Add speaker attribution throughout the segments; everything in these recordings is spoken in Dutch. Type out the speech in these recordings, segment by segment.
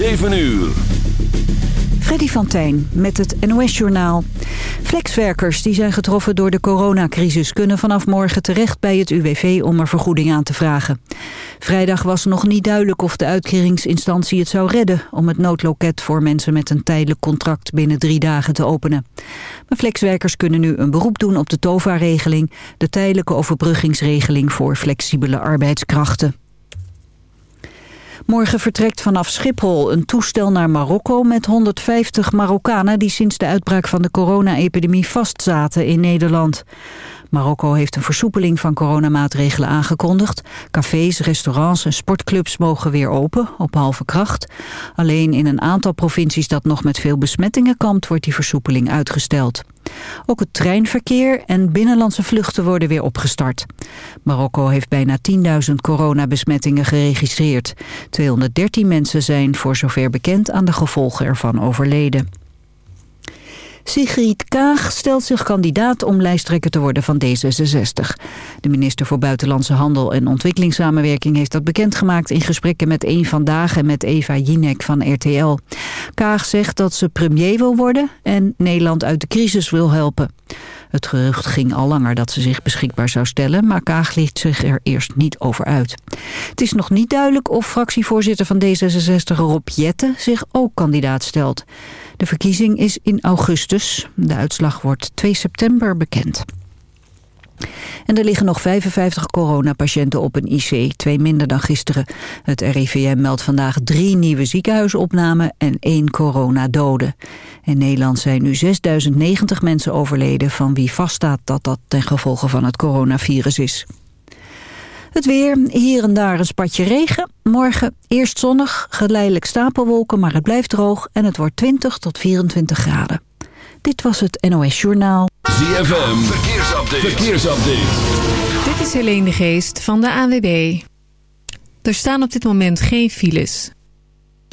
Speaker 1: 7 uur.
Speaker 2: Freddy van met het NOS-journaal. Flexwerkers die zijn getroffen door de coronacrisis... kunnen vanaf morgen terecht bij het UWV om er vergoeding aan te vragen. Vrijdag was nog niet duidelijk of de uitkeringsinstantie het zou redden... om het noodloket voor mensen met een tijdelijk contract binnen drie dagen te openen. Maar flexwerkers kunnen nu een beroep doen op de TOVA-regeling... de tijdelijke overbruggingsregeling voor flexibele arbeidskrachten. Morgen vertrekt vanaf Schiphol een toestel naar Marokko met 150 Marokkanen die sinds de uitbraak van de corona-epidemie vastzaten in Nederland. Marokko heeft een versoepeling van coronamaatregelen aangekondigd. Cafés, restaurants en sportclubs mogen weer open, op halve kracht. Alleen in een aantal provincies dat nog met veel besmettingen kampt... wordt die versoepeling uitgesteld. Ook het treinverkeer en binnenlandse vluchten worden weer opgestart. Marokko heeft bijna 10.000 coronabesmettingen geregistreerd. 213 mensen zijn voor zover bekend aan de gevolgen ervan overleden. Sigrid Kaag stelt zich kandidaat om lijsttrekker te worden van D66. De minister voor Buitenlandse Handel en Ontwikkelingssamenwerking heeft dat bekendgemaakt in gesprekken met Eén Vandaag en met Eva Jinek van RTL. Kaag zegt dat ze premier wil worden en Nederland uit de crisis wil helpen. Het gerucht ging al langer dat ze zich beschikbaar zou stellen, maar Kaag liet zich er eerst niet over uit. Het is nog niet duidelijk of fractievoorzitter van D66 Rob Jette zich ook kandidaat stelt. De verkiezing is in augustus. De uitslag wordt 2 september bekend. En er liggen nog 55 coronapatiënten op een IC, twee minder dan gisteren. Het RIVM meldt vandaag drie nieuwe ziekenhuisopnamen en één coronadode. In Nederland zijn nu 6090 mensen overleden... van wie vaststaat dat dat ten gevolge van het coronavirus is. Het weer, hier en daar een spatje regen. Morgen eerst zonnig, geleidelijk stapelwolken, maar het blijft droog... en het wordt 20 tot 24 graden. Dit was het NOS Journaal.
Speaker 1: ZFM, verkeersupdate. verkeersupdate.
Speaker 3: Dit is Helene de Geest van de ANWB. Er staan op dit moment geen files.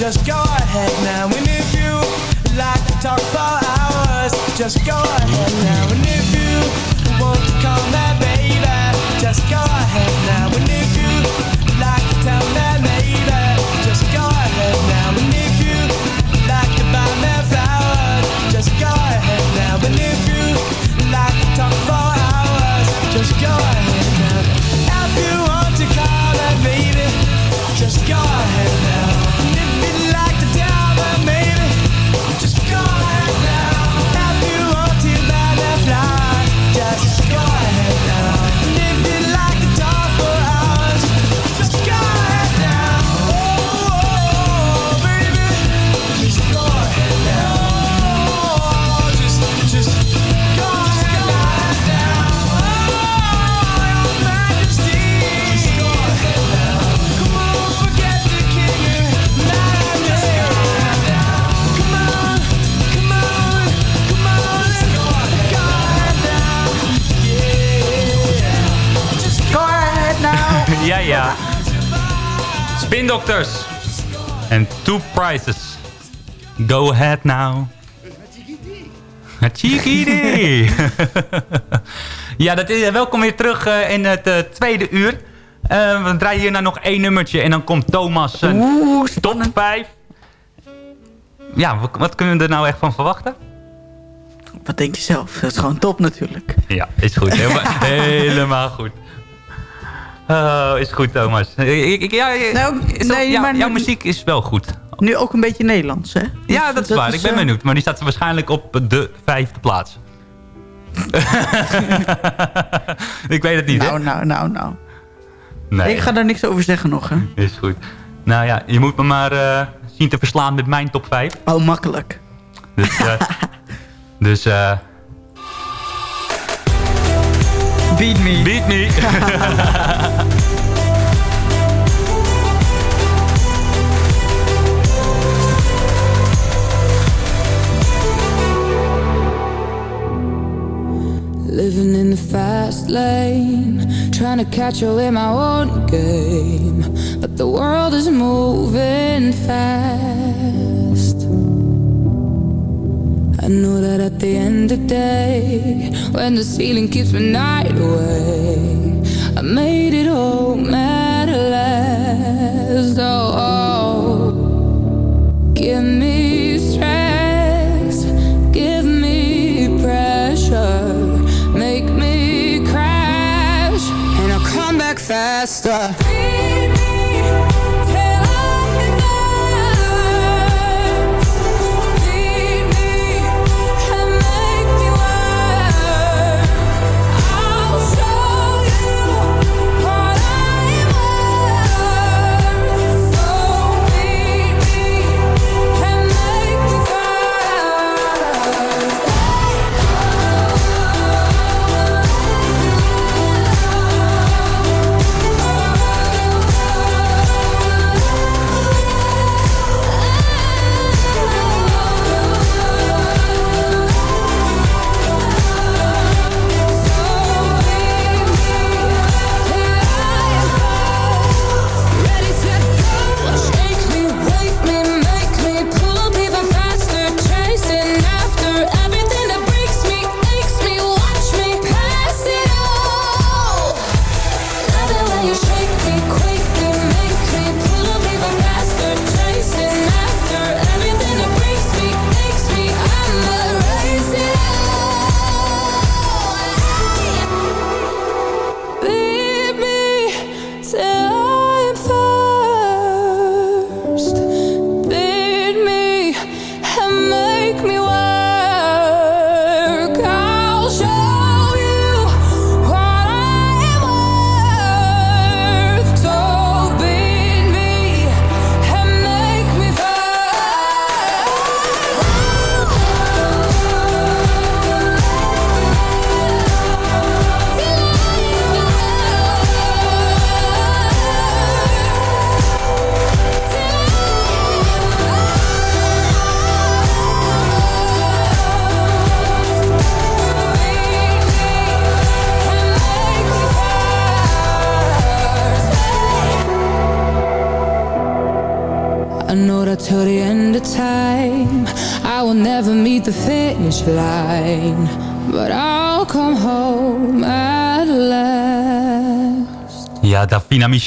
Speaker 4: Just go ahead now. And if you like to talk for hours, just go ahead now.
Speaker 5: Ja, ja. Spin Doctors. En Two Prices. Go ahead now. Chikidi. ja, dat is, welkom weer terug eh, in het eh, tweede uur. Eh, we draaien hierna nog één nummertje en dan komt Thomas een top 5. Ja, wat, wat kunnen we er nou echt van verwachten?
Speaker 6: Wat denk je zelf? Dat is gewoon top natuurlijk.
Speaker 5: Ja, is goed. Helemaal, helemaal goed. Oh, is goed, Thomas. Ik, ik, ja,
Speaker 6: Nou,
Speaker 5: is
Speaker 6: nee,
Speaker 5: ja,
Speaker 6: maar
Speaker 5: jouw muziek is wel goed.
Speaker 6: Nu ook een beetje Nederlands, hè?
Speaker 5: Ja, dat is waar. Ik ben
Speaker 6: eh,
Speaker 5: benieuwd. Maar die staat waarschijnlijk op de vijfde plaats. ik weet het niet,
Speaker 6: Nou,
Speaker 5: hè?
Speaker 6: nou, nou, nou.
Speaker 5: Nee,
Speaker 6: Ik ga daar niks over zeggen nog, hè?
Speaker 5: is goed. Nou ja, je moet me maar eh, zien te verslaan met mijn top 5.
Speaker 6: Oh, makkelijk.
Speaker 5: Dus, eh dus eh
Speaker 6: Beat me.
Speaker 5: beat me.
Speaker 7: Living in the fast lane, trying to catch up in my own game. But the world is moving fast. Know that at the end of the day, when the ceiling keeps my night away, I made it all at last. Oh, oh. give me stress, give me pressure, make me crash, and I'll come back faster.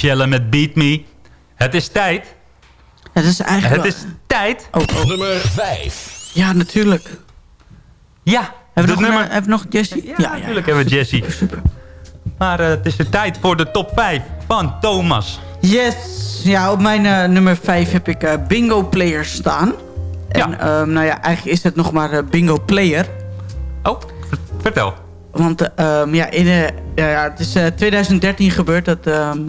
Speaker 8: Michelle met Beat Me. Het is tijd.
Speaker 6: Het is eigenlijk
Speaker 8: Het
Speaker 6: wel-
Speaker 8: is tijd.
Speaker 6: Oh,
Speaker 1: Nummer 5.
Speaker 6: Ja, natuurlijk.
Speaker 8: Ja,
Speaker 6: Hebben we
Speaker 8: dat
Speaker 6: nog,
Speaker 8: nummer...
Speaker 6: een, nog Jessie? Ja, ja,
Speaker 8: Natuurlijk hebben we Jessie. Maar eh, het is de tijd voor de top 5 van Thomas.
Speaker 6: Yes! Ja, op mijn eh, nummer 5 heb ik eh, Bingo Player staan. En ehm, nou ja, eigenlijk is het nog maar eh, Bingo Player.
Speaker 8: Oh, vertel.
Speaker 6: Want ehm, ja, in, eh, ja, het is eh, 2013 gebeurd dat... ehm,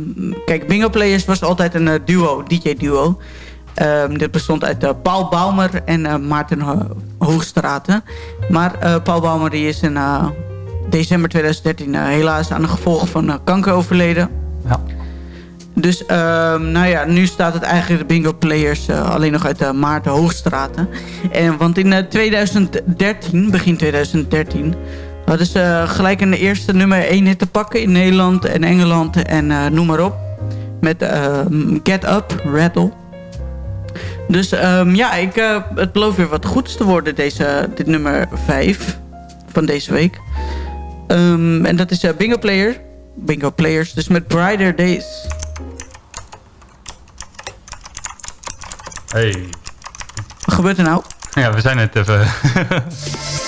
Speaker 6: kijk, Bingo Players was altijd een eh, duo, DJ-duo. Ehm, dit bestond uit Paul Baumer en Maarten Ho- Hoogstraten. Maar Paul Baumer die is in december 2013 eh, helaas aan de gevolgen van kanker overleden.
Speaker 8: Ja.
Speaker 6: Dus nou ja, nu staat het eigenlijk de bingo players alleen nog uit Maarten Hoogstraten. En, want in eh, 2013, begin 2013, hadden ze eh, gelijk een eerste nummer 1 hit te pakken in Nederland en Engeland en eh, noem maar op. Met ehm, Get Up, Rattle. Dus ehm, ja, ik, eh, het belooft weer wat goeds te worden, deze, dit nummer 5 van deze week. Ehm, en dat is eh, Bingo Player. Bingo Players, dus met Brighter Days.
Speaker 8: Hey.
Speaker 6: Wat gebeurt er nou?
Speaker 8: Ja, we zijn het even...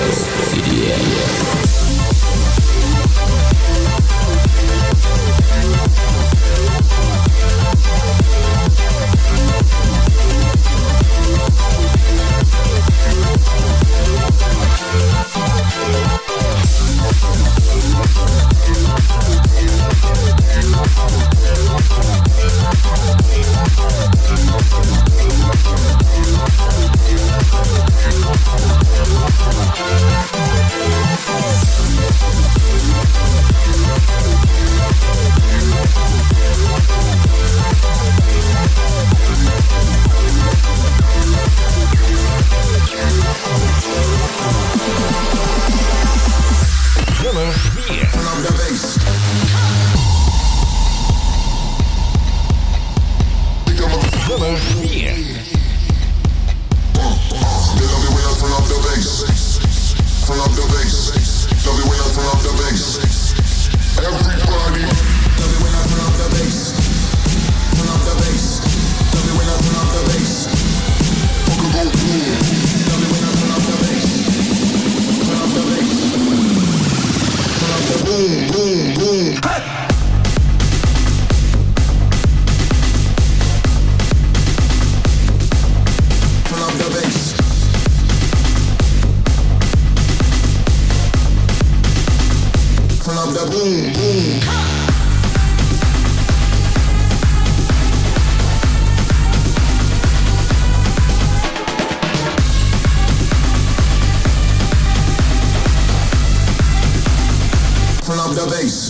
Speaker 5: Yes.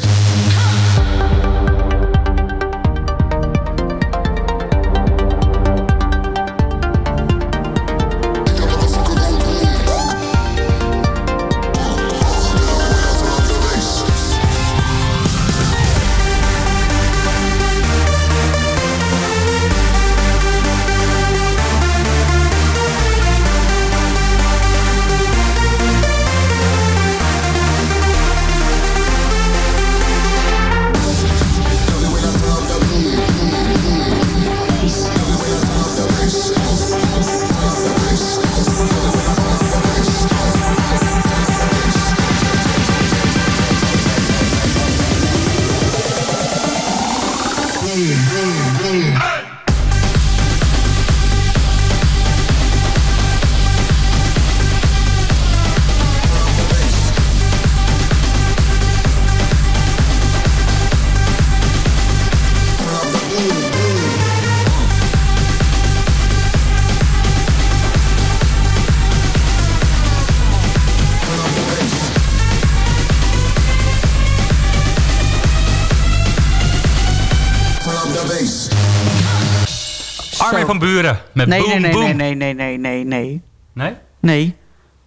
Speaker 5: Come. Met
Speaker 6: nee,
Speaker 5: Boom
Speaker 6: nee, nee,
Speaker 5: Boom.
Speaker 6: nee, nee, nee, nee, nee.
Speaker 5: Nee?
Speaker 6: Nee.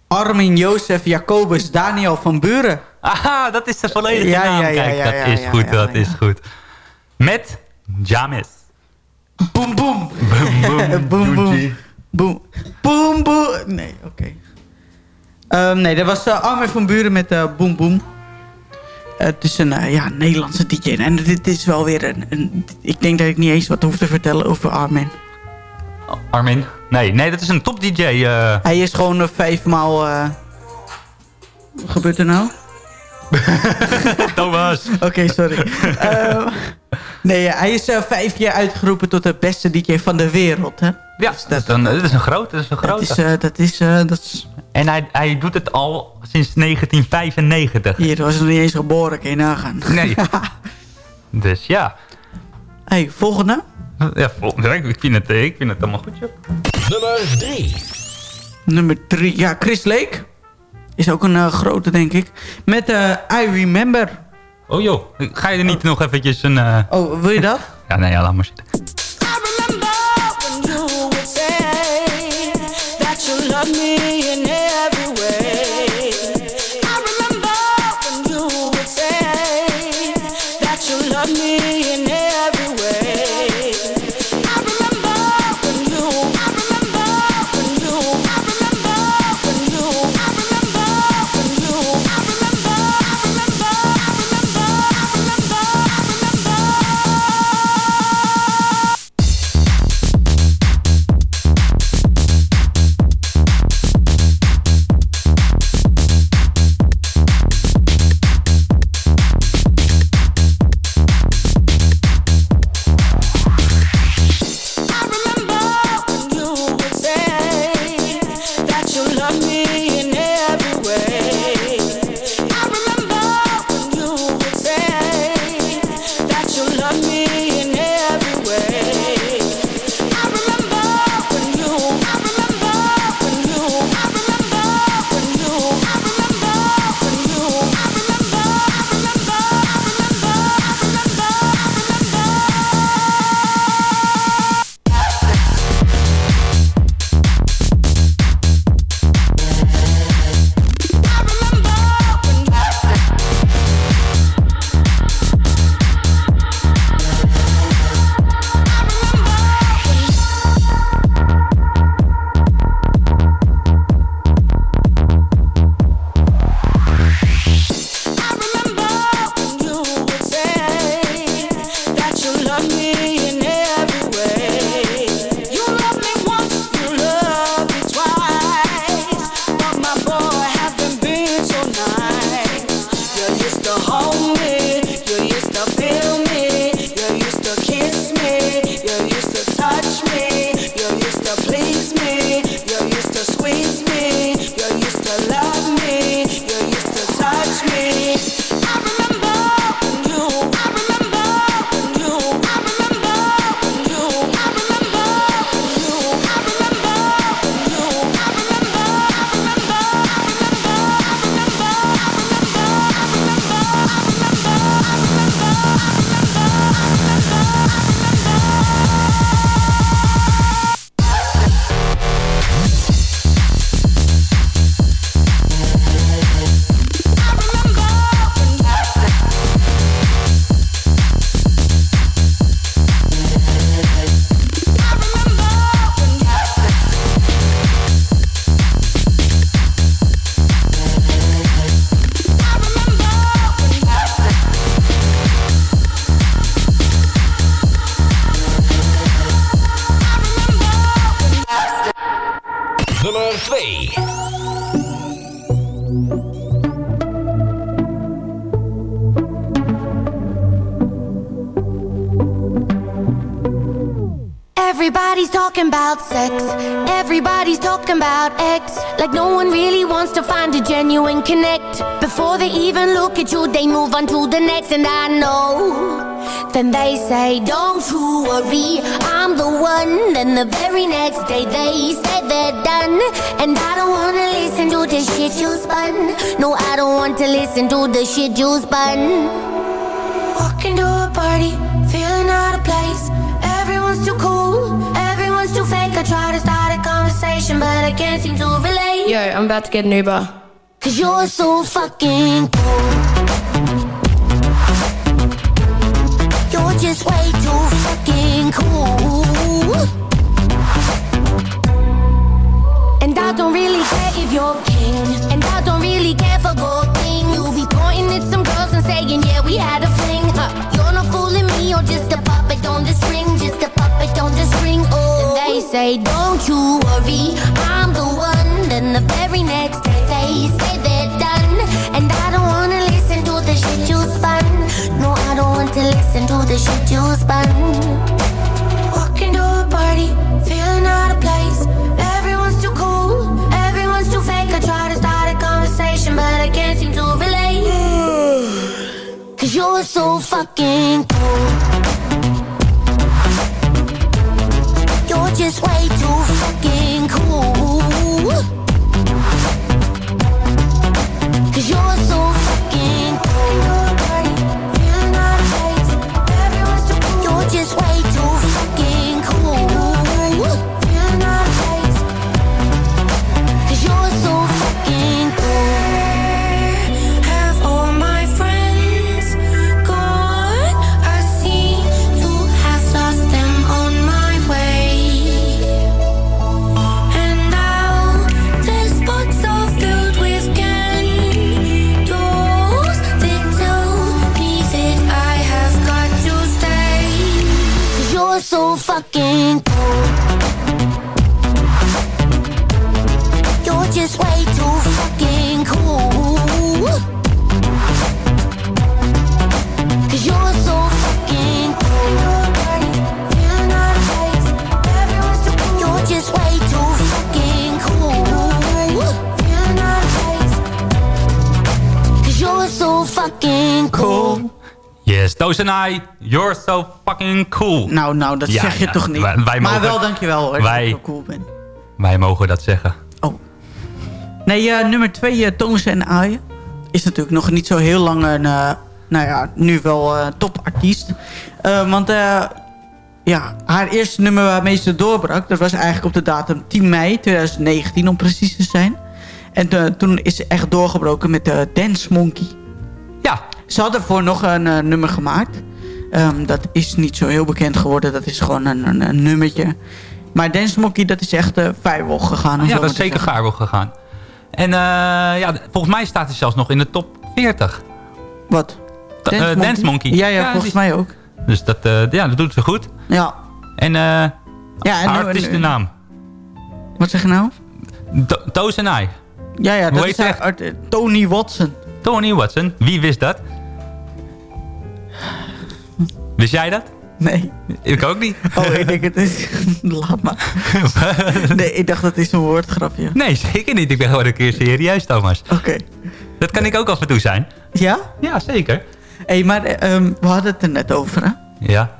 Speaker 6: Armin Jozef Jacobus Daniel van Buren.
Speaker 5: Aha, dat is de volledige
Speaker 6: Ja,
Speaker 5: naam.
Speaker 6: ja, ja,
Speaker 5: Kijk, dat is goed, dat is goed. Met Jamis.
Speaker 6: Boom, boom.
Speaker 5: Boom, boom.
Speaker 6: boom, boom. Boom, boom, boom. Nee, oké. Ehm, nee, dat was eh, Armin van Buren met eh Boom Boom. het is een eh, ja, Nederlandse DJ. En dit is wel weer een, een... Ik denk dat ik niet eens wat hoef te vertellen over Armin.
Speaker 5: Armin? Nee, nee, dat is een top DJ. eh.
Speaker 6: Hij is gewoon uh, vijfmaal... eh Wat gebeurt er nou?
Speaker 5: Thomas.
Speaker 6: Oké, sorry. Ehm, nee, hij is vijf keer uitgeroepen tot de beste DJ van de wereld. Hè?
Speaker 5: Ja, dat, is een, dat is een groot. Dat is een
Speaker 6: Dat
Speaker 5: grote.
Speaker 6: is, dat is, dat is...
Speaker 5: En hij, hij doet het al sinds 1995.
Speaker 6: Hier was nog niet eens geboren, kan je nagaan.
Speaker 5: Nee. dus ja.
Speaker 6: hey, volgende.
Speaker 5: Ja, ik vind het, ik vind het allemaal goed, joh.
Speaker 9: Nummer 3.
Speaker 6: Nummer drie. Ja, Chris Lake. Is ook een eh, grote, denk ik. Met eh I Remember.
Speaker 5: Oh joh, ga je er niet nog eventjes een... eh,
Speaker 6: Oh, wil je dat?
Speaker 5: Ja, nee, ja, laat maar zitten.
Speaker 10: that you love me
Speaker 9: Nummer 2.
Speaker 8: Everybody's talking about sex. Everybody's talking about X. Like no one really wants to find a genuine connect. Before they even look at you, they move on to the next. And I know. Then they say, Don't you worry, I'm the one. Then the very next day they say done. And I don't wanna listen to the shit you spun. No, I don't want to listen to the shit you spun. Walking to a party, feeling out of place. place. Everyone's too cool, everyone's too fake. I try to start a conversation, but I can't seem to relate.
Speaker 11: Yo, I'm about to get an Uber.
Speaker 8: Cause you're so fucking cool. You're just way too fucking you're king. And I don't really care for gold things. You'll be pointing at some girls and saying, yeah, we had a fling. Huh. You're not fooling me, you're just a puppet on the string. Just a puppet on the string. Oh, and they say, don't you worry, I'm the one. Then the very next day they say they're done. And I don't wanna listen to the shit you spun. No, I don't want to listen to the shit you spun. Walking to a party, feeling out of place. You're so fucking cool. You're just way too fucking cool. Cause you're so I, you're so fucking cool.
Speaker 6: Nou, nou, dat
Speaker 5: Ja,
Speaker 6: zeg je
Speaker 5: ja,
Speaker 6: toch niet.
Speaker 5: wij- wij
Speaker 6: maar
Speaker 5: mogen-
Speaker 6: wel dankjewel hoor, dat je zo cool bent.
Speaker 5: Wij mogen dat zeggen.
Speaker 6: Nee, eh, nummer twee, Thomas en Aaien. Is natuurlijk nog niet zo heel lang een, eh, nou ja, nu wel topartiest. Want ja, haar eerste nummer waarmee ze doorbrak... dat was eigenlijk op de datum 10 mei 2019 om precies te zijn. En toen is ze echt doorgebroken met de Dance Monkey. Ze had ervoor nog een eh, nummer gemaakt. Ehm, dat is niet zo heel bekend geworden. Dat is gewoon een, een, een nummertje. Maar Dance Monkey, dat is echt uh, viral gegaan.
Speaker 5: Ja, dat is zeker viral gegaan. En eh, ja, volgens mij staat hij zelfs nog in de top 40.
Speaker 6: Wat? Dance
Speaker 5: Dance,
Speaker 6: Monkey? Ja, ja, volgens
Speaker 5: die-
Speaker 6: mij ook.
Speaker 5: Dus dat, ja, dat doet ze goed.
Speaker 6: Ja.
Speaker 5: En,
Speaker 6: Ja, en
Speaker 5: haar
Speaker 6: nu-
Speaker 5: artiestennaam.
Speaker 6: Wat zeg je nou?
Speaker 5: To- Toos en I.
Speaker 6: Ja, ja, dat is haar Tony Watson.
Speaker 5: Tony Watson. Wie wist dat? Wist jij dat?
Speaker 6: Nee.
Speaker 5: Ik ook niet.
Speaker 6: Oh, ik denk het is... Laat maar. Nee, ik dacht dat is een woordgrapje.
Speaker 5: Nee, zeker niet. Ik ben gewoon een keer serieus, Thomas.
Speaker 6: Oké.
Speaker 5: Dat kan ik ook af en toe zijn.
Speaker 6: Ja?
Speaker 5: Ja, zeker.
Speaker 6: Hé, hey, maar eh, ehm, we hadden het er net over, hè?
Speaker 5: Ja.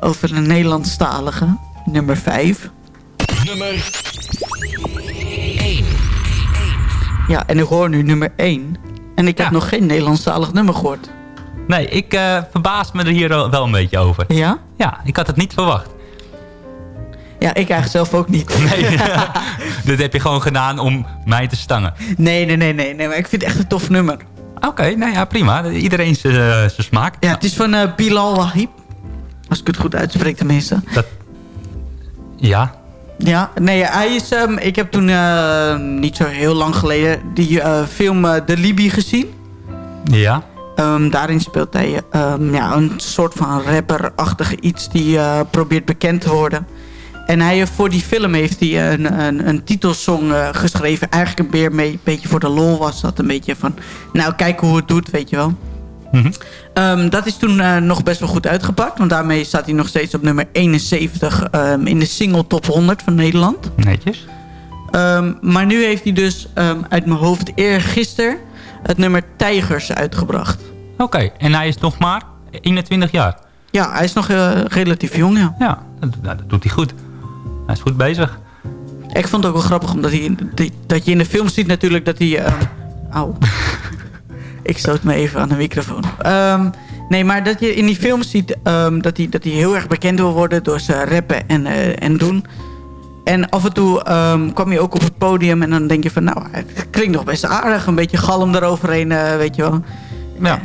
Speaker 6: Over een Nederlandstalige. Nummer 5.
Speaker 9: Nummer 1.
Speaker 6: Ja, en ik hoor nu nummer 1. En ik heb nog geen Nederlandstalig nummer gehoord.
Speaker 5: Nee, ik eh, verbaas me er hier wel een beetje over.
Speaker 6: Ja?
Speaker 5: Ja, ik had het niet verwacht.
Speaker 6: Ja, ik eigenlijk zelf ook niet.
Speaker 5: Nee, dat heb je gewoon gedaan om mij te stangen.
Speaker 6: Nee, nee, nee, nee, nee. Maar ik vind het echt een tof nummer.
Speaker 5: Oké, nou ja, prima. Iedereen zijn eh, zijn smaak.
Speaker 6: Ja, het is van eh, Bilal Wahib. Als ik het goed uitspreek tenminste.
Speaker 5: Ja.
Speaker 6: Ja, nee, hij is... ehm, ik heb toen eh, niet zo heel lang geleden die film De Libi gezien.
Speaker 5: Ja.
Speaker 6: Ehm, daarin speelt hij ehm, ja, een soort van rapper-achtige iets die eh, probeert bekend te worden. En hij, heeft- voor die film heeft hij een, een, een titelsong eh, geschreven. Eigenlijk een mee, beetje voor de lol was dat. Een beetje van, nou kijk hoe het doet, weet je wel.
Speaker 5: Mhm.
Speaker 6: Ehm, dat is toen eh, nog best wel goed uitgepakt. Want daarmee staat hij nog steeds op nummer 71 ehm, in de single top 100 van Nederland.
Speaker 5: Netjes.
Speaker 6: Maar nu heeft hij dus uit mijn hoofd eergisteren het nummer Tijgers uitgebracht.
Speaker 5: Oké, en hij is nog maar 21 jaar.
Speaker 6: Ja, hij is nog eh, relatief jong, ja.
Speaker 5: Ja, dat, nou, dat doet hij goed. Hij is goed bezig.
Speaker 6: Ik vond het ook wel grappig, omdat hij, die- dat je in de film ziet natuurlijk dat hij... ehm, Auw. ik stoot me even aan de microfoon. Ehm, Nee, maar dat je in die films ziet ehm, dat hij dat hij heel erg bekend wil worden door zijn rappen en, eh, en doen. En af en toe ehm, kwam je ook op het podium en dan denk je van... nou, het klinkt nog best aardig. Een beetje galm eroverheen, eh, weet je wel.
Speaker 5: Ja.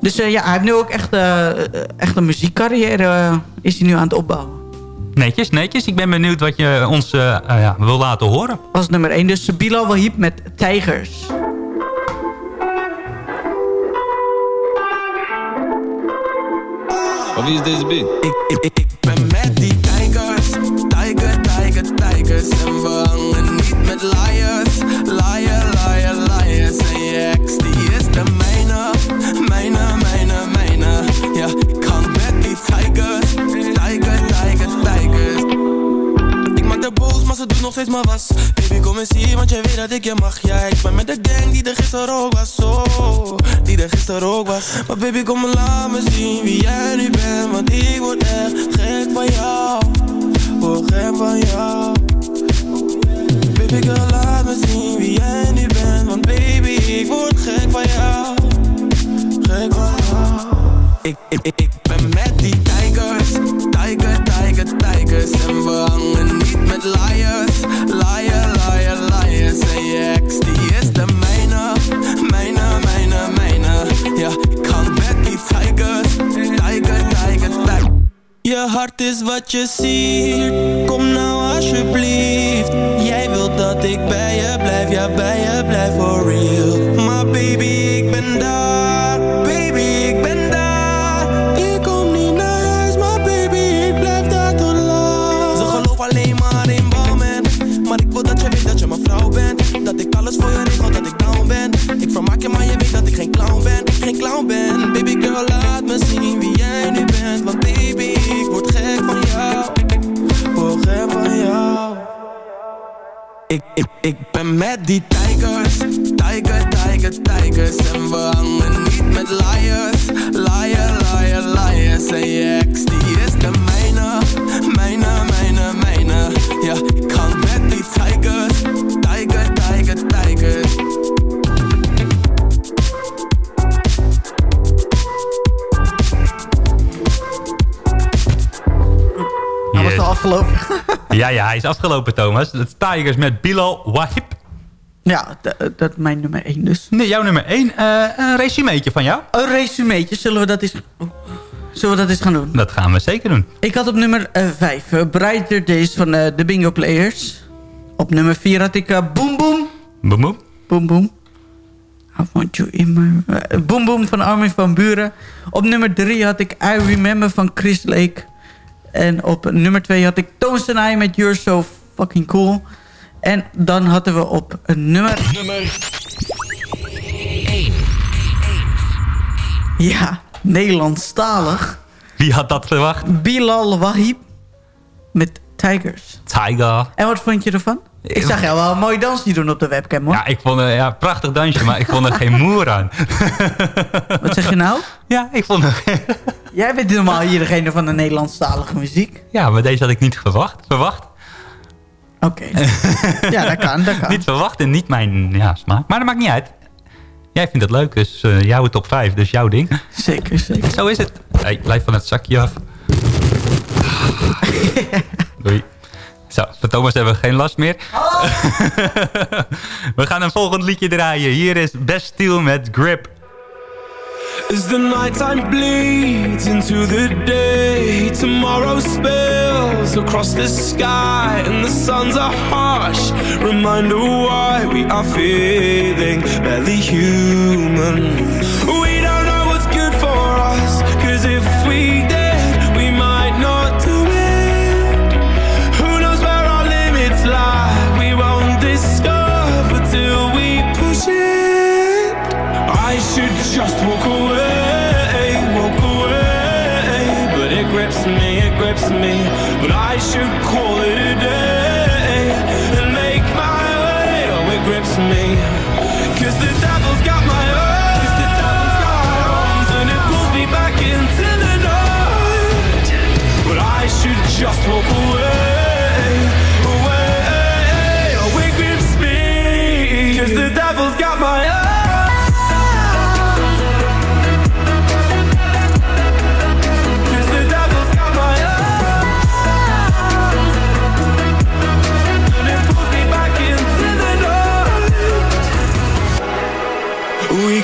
Speaker 6: Dus eh, ja, hij heeft nu ook echt, eh, echt een muziekcarrière is hij nu aan het opbouwen.
Speaker 5: Netjes, netjes. Ik ben benieuwd wat je ons ja, wil laten horen.
Speaker 6: Als nummer 1. Dus Bilal Wahib met Tijgers.
Speaker 4: Wie is deze beat? Ik, ik, ik, ben met die En we hangen niet met liars. Liar, liar, liars. En je ex, die is de mijne. Mijne, mijne, mijne. Ja, ik hang met die tijgers. Tijger, tijger, tijgers. Ik maak de boos, maar ze doet nog steeds maar was. Baby, kom eens hier, want jij weet dat ik je mag. Ja, ik ben met de gang die er gisteren ook was. Oh, die er gisteren ook was. Maar baby, kom maar laat me zien wie jij nu bent. Want ik word echt gek van jou. Word gek van jou. Girl, laat me zien wie jij nu bent. Want baby, ik word gek van jou. Gek van jou. Ik, ik, ik, ik ben met die tijgers. Tijger, tijger, tijgers. En we hangen niet met liars. Liar, liar, liars. En je ex, die is de mijne. Mijne, mijne, mijne. Ja, ik hang met die tijgers. Tijger, tijger, tijger. Je hart is wat je ziet. Kom nou alsjeblieft. Dat ik bij je blijf. Ja, bij je blijf for real. Maar baby, ik ben daar. Ik, ik, ik ben met die tijgers. Tijger, tijger, tijgers. En we hangen niet met liars. Liar, liar, liars. En je
Speaker 5: Ja, ja, hij is afgelopen, Thomas. Het Tigers met Bilal Wahib.
Speaker 6: Ja, d- dat is mijn nummer 1 dus.
Speaker 5: Nee, jouw nummer 1. een resumeetje van jou.
Speaker 6: Een resumeetje, zullen we dat eens, zullen we dat eens gaan doen?
Speaker 5: Dat gaan we zeker doen.
Speaker 6: Ik had op nummer 5 uh, Brighter Days van eh, de Bingo Players. Op nummer 4 had ik eh, Boom Boom.
Speaker 5: Boom Boom.
Speaker 6: Boom Boom. I want you in my... eh, Boom Boom van Armin van Buren. Op nummer 3 had ik I Remember van Chris Lake. En op nummer 2 had ik Tones and I met You're So Fucking Cool. En dan hadden we op een nummer...
Speaker 12: Nummer 1.
Speaker 6: Ja, Nederlandstalig.
Speaker 5: Wie had dat verwacht?
Speaker 6: Bilal Wahib met Tigers.
Speaker 5: Tiger.
Speaker 6: En wat vond je ervan? Ik zag jou wel een mooi dansje doen op de webcam, hoor.
Speaker 5: Ja, ik vond het ja, prachtig dansje, maar ik vond er geen moer aan.
Speaker 6: Wat zeg je nou?
Speaker 5: Ja, ik vond er...
Speaker 6: Jij bent helemaal hier degene van de Nederlandstalige muziek.
Speaker 5: Ja, maar deze had ik niet verwacht. Verwacht?
Speaker 6: Oké. ja, dat kan, dat kan.
Speaker 5: Niet verwacht en niet mijn ja, smaak. Maar dat maakt niet uit. Jij vindt het leuk, dus eh, jouw top 5, dus jouw ding.
Speaker 6: Zeker, zeker.
Speaker 5: Zo is het. Hey, blijf van het zakje af. Doei. Zo, van Thomas hebben we geen last meer. we gaan een volgend liedje draaien. Hier is Bastille met Grip.
Speaker 13: As the nighttime bleeds into the day, tomorrow spills across the sky, and the suns are harsh. Reminder why we are feeling barely human. 週後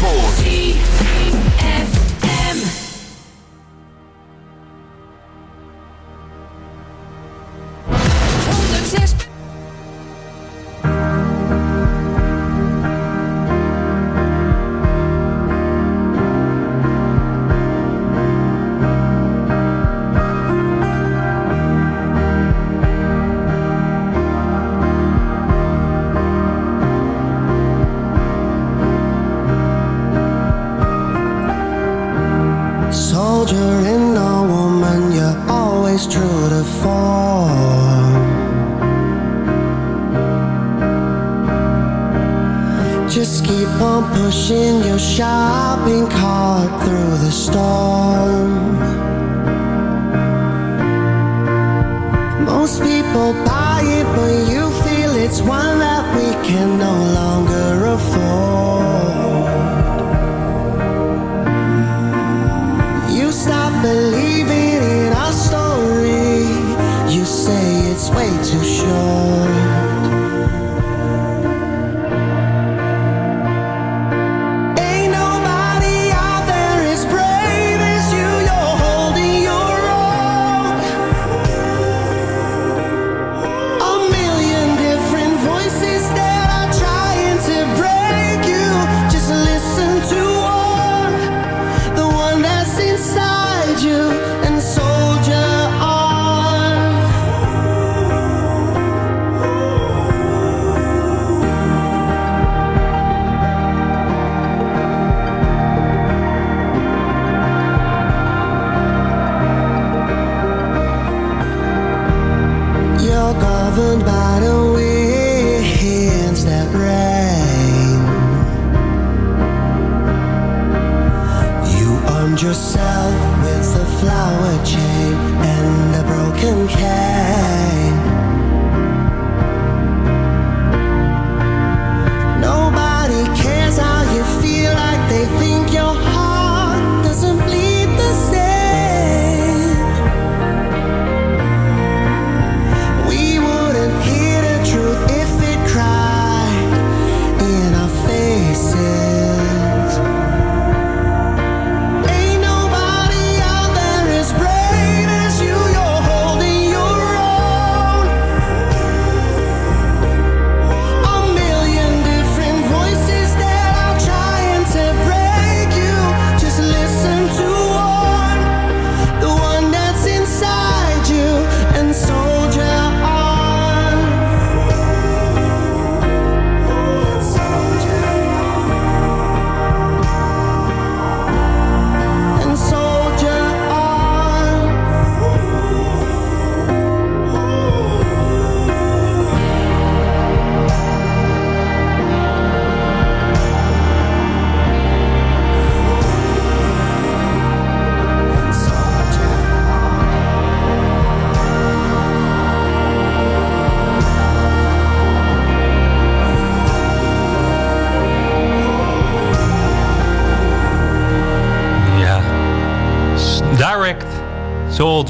Speaker 14: force.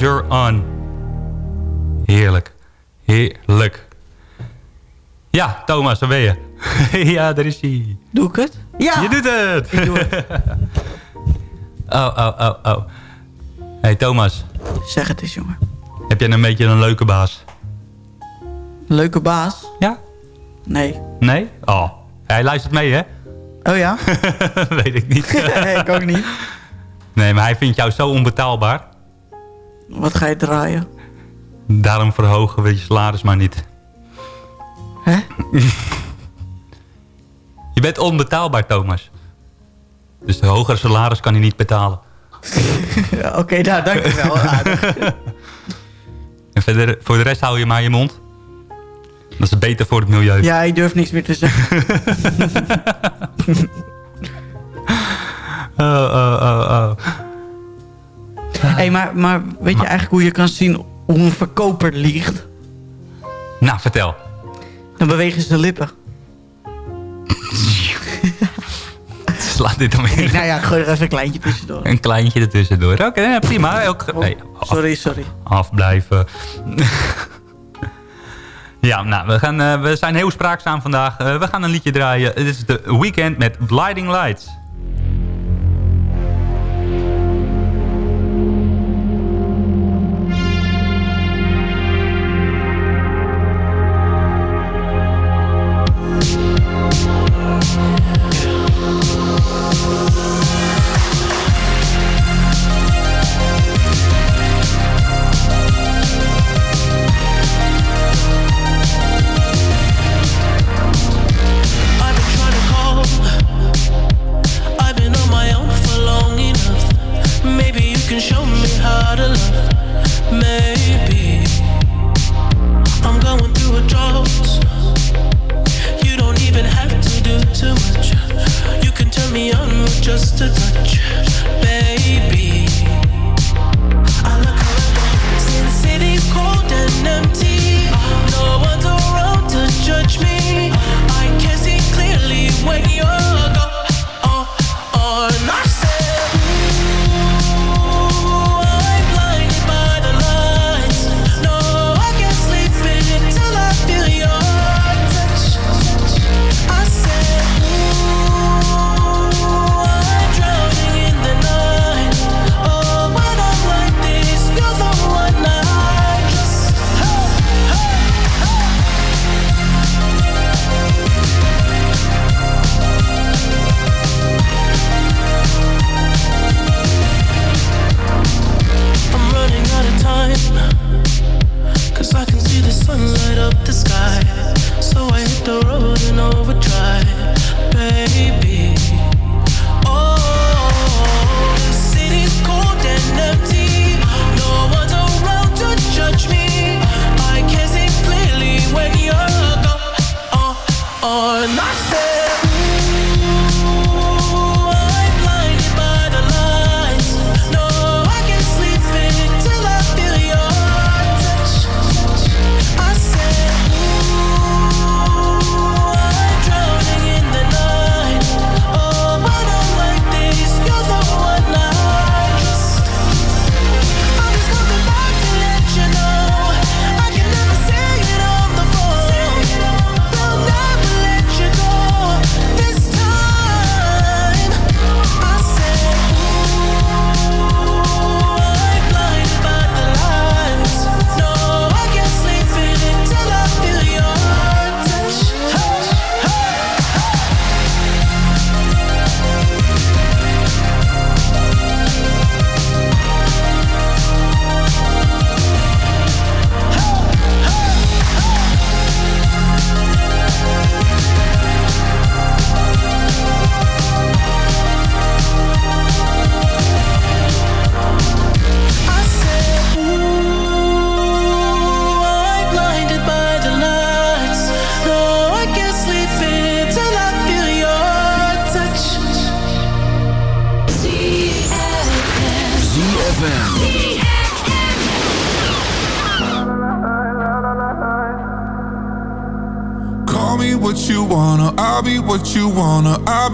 Speaker 14: Soldier On.
Speaker 10: Heerlijk. Heerlijk. Ja, Thomas, daar ben je. ja, daar is hij.
Speaker 6: Doe ik het? Ja!
Speaker 10: Je doet het!
Speaker 6: Ik doe het.
Speaker 10: oh, oh, oh, oh. hey, Thomas.
Speaker 6: Zeg het eens, jongen.
Speaker 10: Heb jij een beetje een leuke baas?
Speaker 6: Leuke baas?
Speaker 10: Ja.
Speaker 6: Nee.
Speaker 10: Nee? Oh, hij luistert mee, hè?
Speaker 6: Oh ja?
Speaker 10: Weet ik niet.
Speaker 6: nee, ik ook niet.
Speaker 10: Nee, maar hij vindt jou zo onbetaalbaar.
Speaker 6: Wat ga je draaien?
Speaker 10: Daarom verhogen we je salaris maar niet.
Speaker 6: Hè?
Speaker 10: je bent onbetaalbaar, Thomas. Dus de hogere salaris kan hij niet betalen.
Speaker 6: Ja, Oké, nou, dankjewel. Aardig.
Speaker 10: En verder, voor de rest hou je maar je mond. Dat is beter voor het milieu.
Speaker 6: Ja, ik durf niks meer te zeggen.
Speaker 10: Oh, oh, oh, oh.
Speaker 6: hey, maar, maar weet je eigenlijk hoe je kan zien hoe een verkoper liegt?
Speaker 10: Nou, vertel.
Speaker 6: Dan bewegen ze de lippen.
Speaker 10: Slaat dit dan weer.
Speaker 6: nou ja, gooi er even een kleintje tussendoor.
Speaker 10: Een kleintje ertussendoor. Oké, ja, prima. Nee, af-
Speaker 6: Sorry, sorry.
Speaker 10: afblijven. ja, nou, we, gaan, eh, we zijn heel spraakzaam vandaag. Eh, we gaan een liedje draaien. Dit is de Weekend met Blinding Lights.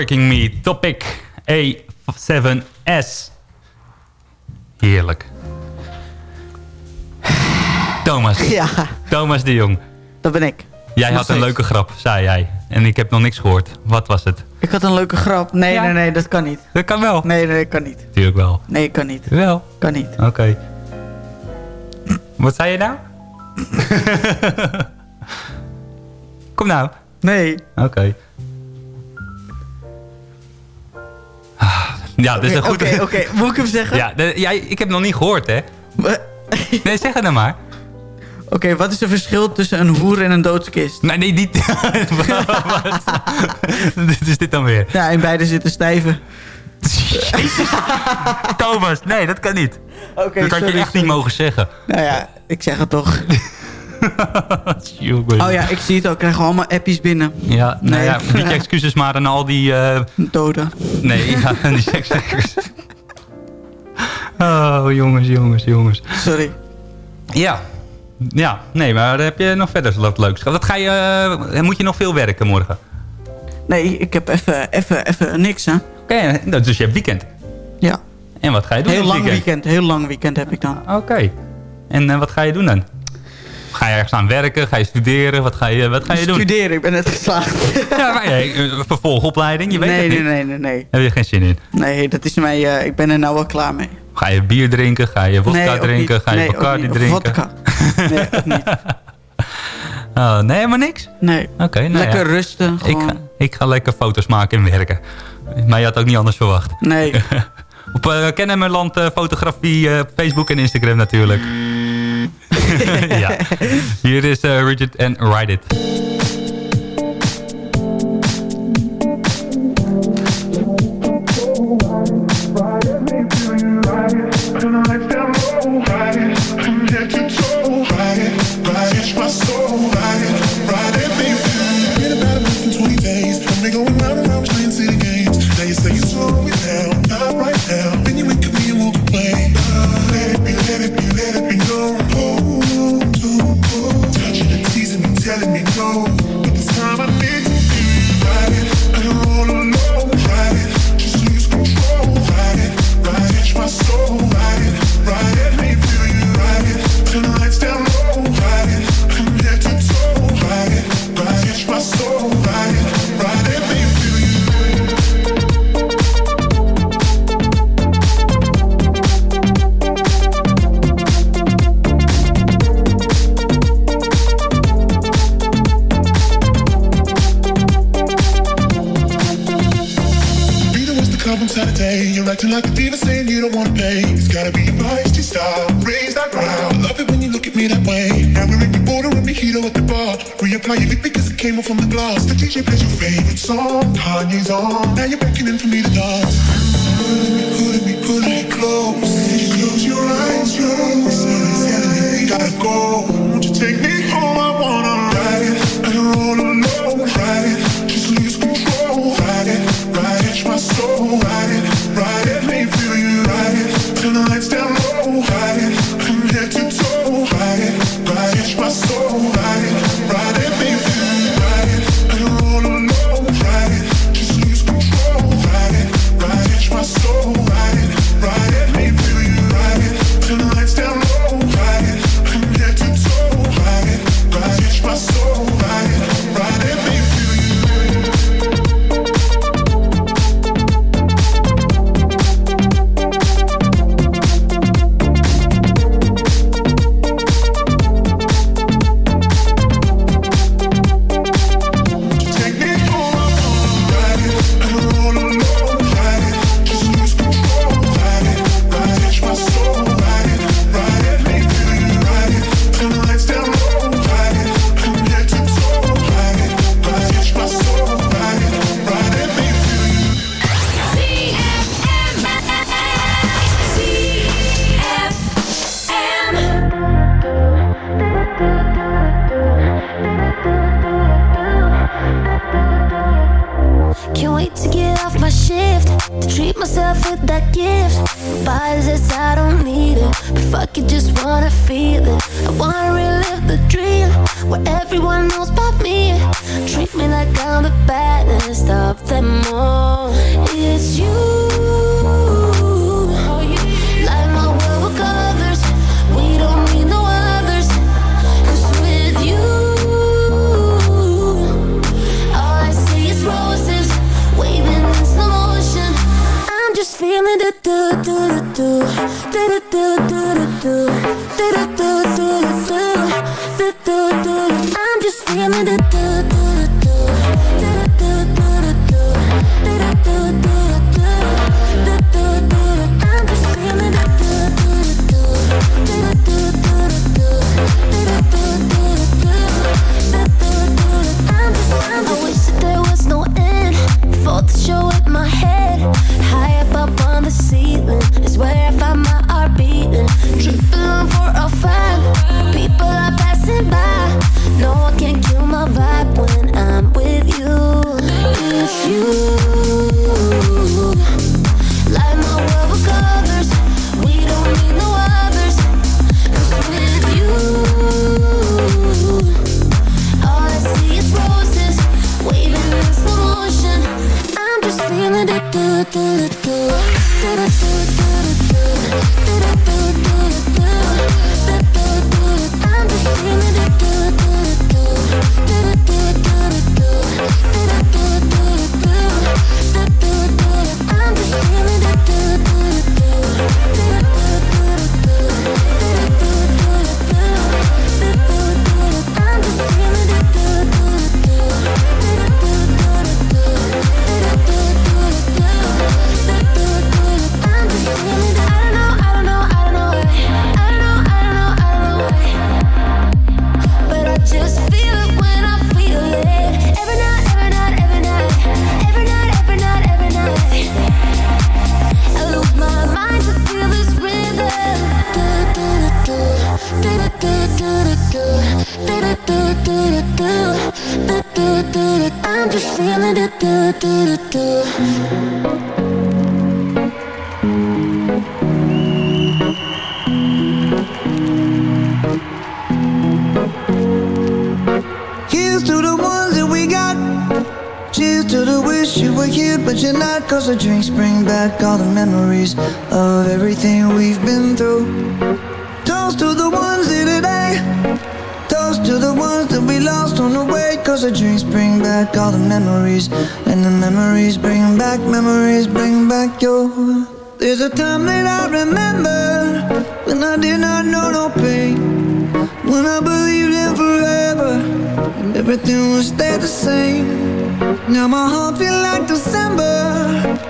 Speaker 15: Breaking Me
Speaker 5: Topic A7S. Heerlijk. Thomas.
Speaker 6: Ja.
Speaker 5: Thomas de Jong.
Speaker 6: Dat ben ik.
Speaker 5: Jij had een leuke grap, zei jij. En ik heb nog niks gehoord. Wat was het?
Speaker 6: Ik had een leuke grap. Nee,
Speaker 5: Ja.
Speaker 6: nee, nee, dat kan niet.
Speaker 5: Dat kan wel.
Speaker 6: Nee, nee, dat kan niet.
Speaker 5: Tuurlijk wel.
Speaker 6: Nee, kan niet.
Speaker 5: Wel.
Speaker 6: Kan niet.
Speaker 5: Oké. Wat zei je nou? Kom nou.
Speaker 6: Nee.
Speaker 5: Oké. Ja, dat is een goed...
Speaker 6: Oké, oké. Moet ik hem zeggen?
Speaker 5: Ja, de- ja, ik heb hem nog niet gehoord, hè? Nee, zeg het nou maar.
Speaker 6: Oké, wat is het verschil tussen een hoer en een doodskist?
Speaker 5: Nee, nee, niet... Wat? Dit is dit dan weer?
Speaker 6: Ja, in beide zitten stijven.
Speaker 5: Thomas, nee, dat kan niet.
Speaker 6: Oké,
Speaker 5: dat had je
Speaker 6: sorry,
Speaker 5: echt niet mogen zeggen.
Speaker 6: Nou ja, ik zeg het toch. Oh ja, ik zie het ook. Krijgen we allemaal appies binnen.
Speaker 5: Ja, nou
Speaker 6: Nee.
Speaker 5: ja, bied je excuses maar aan al die... eh,
Speaker 6: Doden.
Speaker 5: Nee, ja, die sekswerkers. Oh, jongens, jongens, jongens.
Speaker 6: Sorry.
Speaker 5: Ja. Ja, nee, maar heb je nog verder wat leuks? Wat ga je, eh, moet je nog veel werken morgen?
Speaker 6: Nee, ik heb even, even, even niks, hè.
Speaker 5: Oké, nou, dus je hebt weekend.
Speaker 6: Ja.
Speaker 5: En wat ga je doen
Speaker 6: Heel lang weekend. Heel lang weekend heb ik dan.
Speaker 5: Oké. En eh, wat ga je doen dan? Ga je ergens aan werken? Ga je studeren? Wat ga je, wat ga je doen?
Speaker 6: Studeren, ik ben net geslaagd.
Speaker 5: Ja, maar, nee, eh, vervolgopleiding, je weet
Speaker 6: nee,
Speaker 5: het niet.
Speaker 6: nee, nee, nee, nee.
Speaker 5: Heb je geen zin in?
Speaker 6: Nee, dat is mij, eh, ik ben er nou wel klaar mee.
Speaker 5: Ga je bier drinken? Ga je vodka
Speaker 6: Nee,
Speaker 5: drinken?
Speaker 6: niet.
Speaker 5: Ga je
Speaker 6: Nee,
Speaker 5: Bacardi drinken?
Speaker 6: Vodka. Nee, ook niet.
Speaker 5: Oh, nee, helemaal niks?
Speaker 6: Nee.
Speaker 5: Oké, nou
Speaker 6: Lekker
Speaker 5: ja.
Speaker 6: rusten,
Speaker 5: Ik ga, ik ga lekker foto's maken en werken. Maar je had ook niet anders verwacht.
Speaker 6: Nee.
Speaker 5: Op uh, Kennemerland eh, fotografie, eh, Facebook en Instagram natuurlijk. ja. Hier is eh, Rigid en Ride It.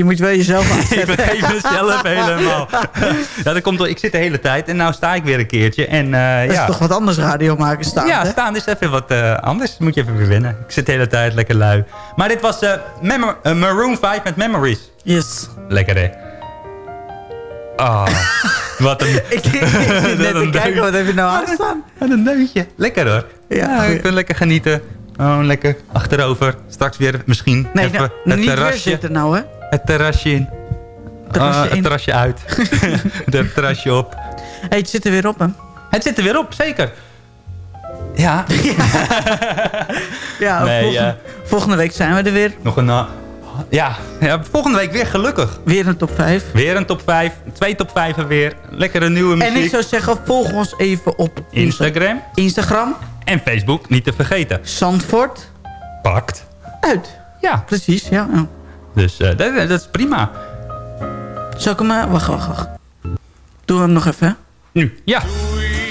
Speaker 6: Je moet wel jezelf
Speaker 5: ik
Speaker 6: aanzetten.
Speaker 5: vergeet mezelf helemaal. ja, dat komt door, ik zit de hele tijd en nou sta ik weer een keertje. En, eh,
Speaker 6: Dat
Speaker 5: ja.
Speaker 6: is toch wat anders radio maken staan,
Speaker 5: Ja,
Speaker 6: hè?
Speaker 5: staan is even wat eh, anders. Moet je even weer winnen. Ik zit de hele tijd lekker lui. Maar dit was eh, Maroon 5 met Memories.
Speaker 6: Yes.
Speaker 5: Lekker hè? Ah, wat een...
Speaker 6: ik zit net te kijken, wat heb je nou aanstaan?
Speaker 5: Wat een neutje. Lekker hoor. Ja, ik lekker genieten. Gewoon lekker achterover. Straks weer misschien
Speaker 6: Nee,
Speaker 5: even
Speaker 6: nou,
Speaker 5: het
Speaker 6: niet
Speaker 5: terrasje.
Speaker 6: zitten nou, hè?
Speaker 5: Het terrasje in.
Speaker 6: Terrasje.
Speaker 5: Het terrasje uit. het terrasje op.
Speaker 6: Hey, het zit er weer op, hè?
Speaker 5: Het zit er weer op, zeker. Ja.
Speaker 6: Ja,
Speaker 5: Nee,
Speaker 6: volgende,
Speaker 5: eh,
Speaker 6: volgende week zijn we er weer.
Speaker 5: Nog een... eh, ja, ja, volgende week weer gelukkig.
Speaker 6: Weer een top 5.
Speaker 5: Weer een top 5. Twee top 5 weer. Lekkere nieuwe muziek.
Speaker 6: En ik zou zeggen, volg ons even op
Speaker 5: Instagram.
Speaker 6: Instagram.
Speaker 5: En Facebook, niet te vergeten.
Speaker 6: Zandvoort.
Speaker 5: Pakt.
Speaker 6: Uit.
Speaker 5: Ja.
Speaker 6: Precies, ja. ja.
Speaker 5: Dus eh, dat, dat is prima.
Speaker 6: Zal ik hem... eh, wacht, wacht, wacht. Doen we hem nog even, hè?
Speaker 5: Nu, ja.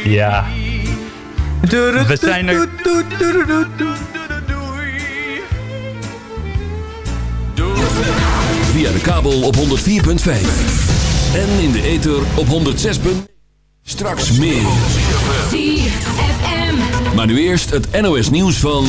Speaker 5: Ja. We zijn er...
Speaker 1: Via de kabel op 104.5. En in de ether op 106. Straks meer. Maar nu eerst het NOS nieuws van...